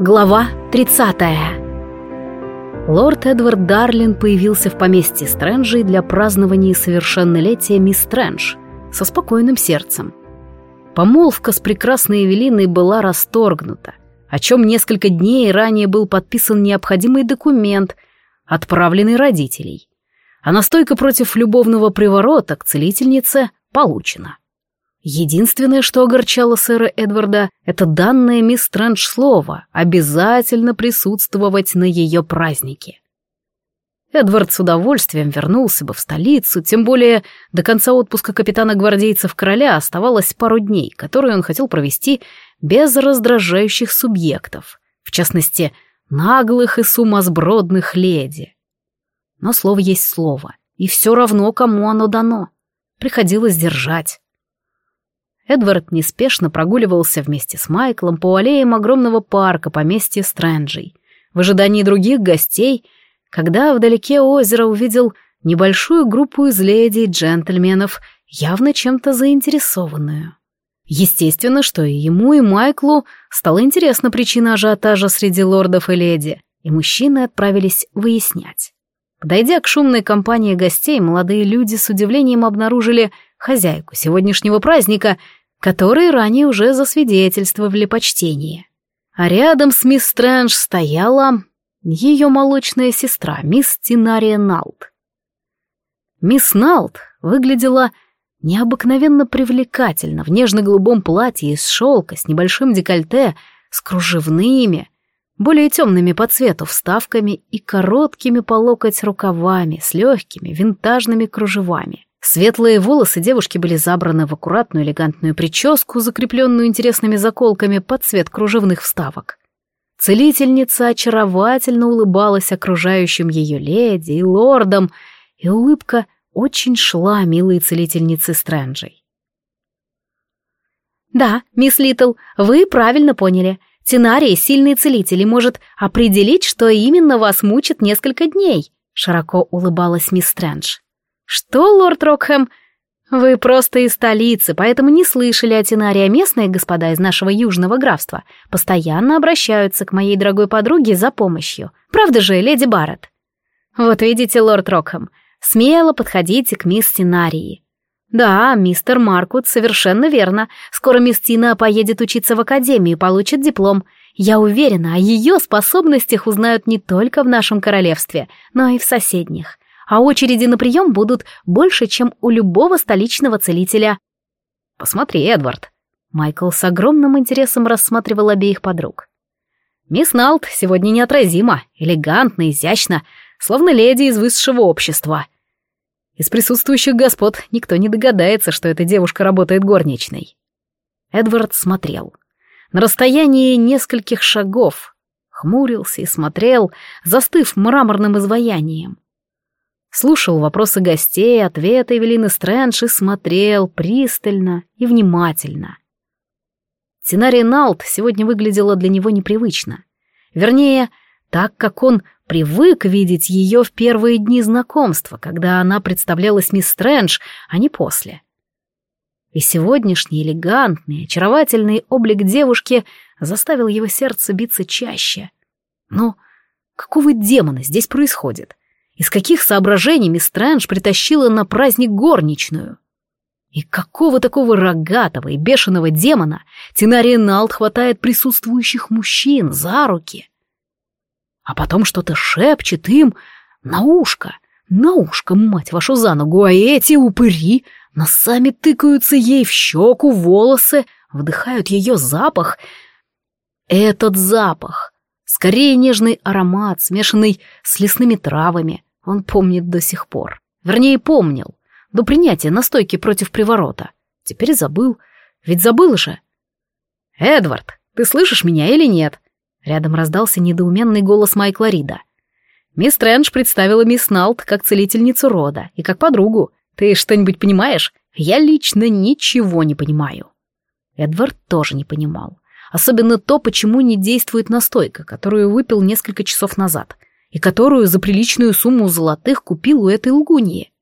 Глава 30 Лорд Эдвард Дарлин появился в поместье Стрэнджей для празднования совершеннолетия мисс Стрэндж со спокойным сердцем. Помолвка с прекрасной Эвелиной была расторгнута, о чем несколько дней ранее был подписан необходимый документ, отправленный родителей. А настойка против любовного приворота к целительнице получена. Единственное, что огорчало сэра Эдварда, это данное мисс Стрэндж слово обязательно присутствовать на ее празднике. Эдвард с удовольствием вернулся бы в столицу, тем более до конца отпуска капитана гвардейцев короля оставалось пару дней, которые он хотел провести без раздражающих субъектов, в частности, наглых и сумасбродных леди. Но слово есть слово, и все равно, кому оно дано. Приходилось держать. Эдвард неспешно прогуливался вместе с Майклом по аллеям огромного парка поместья Стрэнджей, в ожидании других гостей, когда вдалеке озера увидел небольшую группу из леди и джентльменов, явно чем-то заинтересованную. Естественно, что и ему, и Майклу стала интересна причина ажиотажа среди лордов и леди, и мужчины отправились выяснять. Подойдя к шумной компании гостей, молодые люди с удивлением обнаружили хозяйку сегодняшнего праздника — которые ранее уже засвидетельствовали почтение. А рядом с мисс Стрэндж стояла ее молочная сестра, мисс Тинария Налт. Мисс Налт выглядела необыкновенно привлекательно в нежно-голубом платье из шелка с небольшим декольте, с кружевными, более темными по цвету вставками и короткими по локоть рукавами с легкими винтажными кружевами. Светлые волосы девушки были забраны в аккуратную элегантную прическу, закрепленную интересными заколками под цвет кружевных вставок. Целительница очаровательно улыбалась окружающим ее леди и лордам, и улыбка очень шла милой целительнице Стрэнджей. «Да, мисс Литл, вы правильно поняли. Тинарий — сильный целитель и может определить, что именно вас мучит несколько дней», — широко улыбалась мисс Стрэндж. «Что, лорд Рокхэм? Вы просто из столицы, поэтому не слышали о Тинарии, а местные господа из нашего южного графства постоянно обращаются к моей дорогой подруге за помощью. Правда же, леди Барретт? Вот видите, лорд Рокхэм, смело подходите к мисс Тинарии. Да, мистер Маркут, совершенно верно. Скоро мисс Тина поедет учиться в академию и получит диплом. Я уверена, о ее способностях узнают не только в нашем королевстве, но и в соседних а очереди на прием будут больше, чем у любого столичного целителя. Посмотри, Эдвард. Майкл с огромным интересом рассматривал обеих подруг. Мисс Налт сегодня неотразима, элегантна, изящна, словно леди из высшего общества. Из присутствующих господ никто не догадается, что эта девушка работает горничной. Эдвард смотрел. На расстоянии нескольких шагов. Хмурился и смотрел, застыв мраморным изваянием. Слушал вопросы гостей, ответы Эвелины Стрэндж и смотрел пристально и внимательно. Тинария Налт сегодня выглядела для него непривычно. Вернее, так как он привык видеть ее в первые дни знакомства, когда она представлялась мисс Стрэндж, а не после. И сегодняшний элегантный, очаровательный облик девушки заставил его сердце биться чаще. Но какого демона здесь происходит? Из каких соображений мисс Стрэндж притащила на праздник горничную? И какого такого рогатого и бешеного демона Тинария Налт хватает присутствующих мужчин за руки? А потом что-то шепчет им на ушко, на ушко, мать вашу за ногу, а эти упыри носами тыкаются ей в щеку, волосы, вдыхают ее запах. Этот запах, скорее нежный аромат, смешанный с лесными травами, он помнит до сих пор. Вернее, помнил. До принятия настойки против приворота. Теперь забыл. Ведь забыл же. «Эдвард, ты слышишь меня или нет?» Рядом раздался недоуменный голос Майкла Рида. Мисс Трэндж представила мисс Налт как целительницу рода и как подругу. Ты что-нибудь понимаешь? Я лично ничего не понимаю. Эдвард тоже не понимал. Особенно то, почему не действует настойка, которую выпил несколько часов назад и которую за приличную сумму золотых купил у этой лгуньи.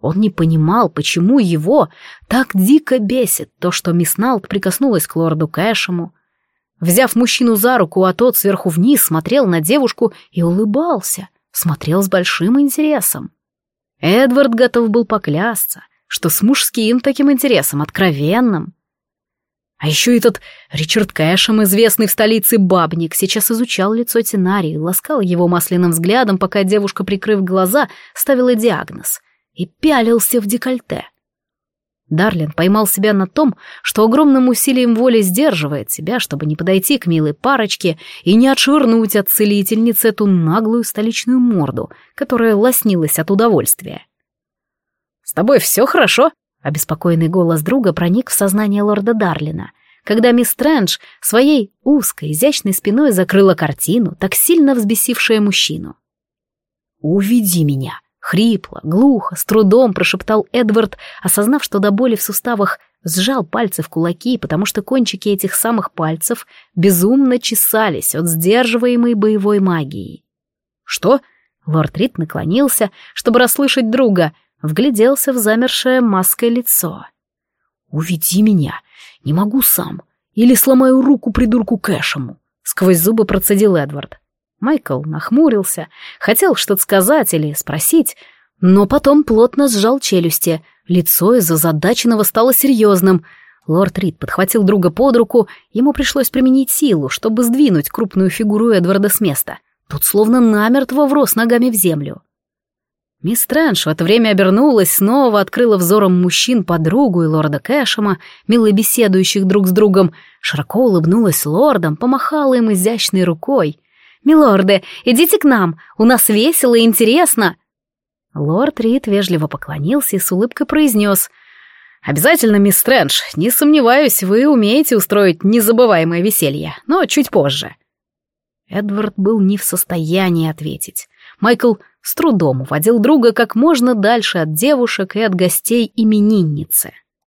Он не понимал, почему его так дико бесит то, что мисс Налт прикоснулась к лорду Кэшему. взяв мужчину за руку, а тот сверху вниз смотрел на девушку и улыбался, смотрел с большим интересом. Эдвард готов был поклясться, что с мужским таким интересом, откровенным. А еще этот Ричард Кэшем, известный в столице бабник, сейчас изучал лицо Тинарии, ласкал его масляным взглядом, пока девушка, прикрыв глаза, ставила диагноз, и пялился в декольте. Дарлин поймал себя на том, что огромным усилием воли сдерживает себя, чтобы не подойти к милой парочке и не отшвырнуть от целительницы эту наглую столичную морду, которая лоснилась от удовольствия. «С тобой все хорошо?» — обеспокоенный голос друга проник в сознание лорда Дарлина, когда мисс Стрэндж своей узкой, изящной спиной закрыла картину, так сильно взбесившая мужчину. «Уведи меня!» Хрипло, глухо, с трудом прошептал Эдвард, осознав, что до боли в суставах сжал пальцы в кулаки, потому что кончики этих самых пальцев безумно чесались от сдерживаемой боевой магии. «Что?» Лорд Рид наклонился, чтобы расслышать друга, вгляделся в замершее маской лицо. «Уведи меня! Не могу сам! Или сломаю руку придурку Кэшему!» Сквозь зубы процедил Эдвард. Майкл нахмурился, хотел что-то сказать или спросить, но потом плотно сжал челюсти, лицо из-за задаченного стало серьезным. Лорд Рид подхватил друга под руку, ему пришлось применить силу, чтобы сдвинуть крупную фигуру Эдварда с места. Тут словно намертво врос ногами в землю. Мисс Трэндж в это время обернулась, снова открыла взором мужчин подругу и лорда Кэшема, мило беседующих друг с другом, широко улыбнулась лордам, помахала им изящной рукой. «Милорды, идите к нам, у нас весело и интересно!» Лорд Рид вежливо поклонился и с улыбкой произнес «Обязательно, мисс Стрэндж, не сомневаюсь, вы умеете устроить незабываемое веселье, но чуть позже». Эдвард был не в состоянии ответить. Майкл с трудом уводил друга как можно дальше от девушек и от гостей именинницы.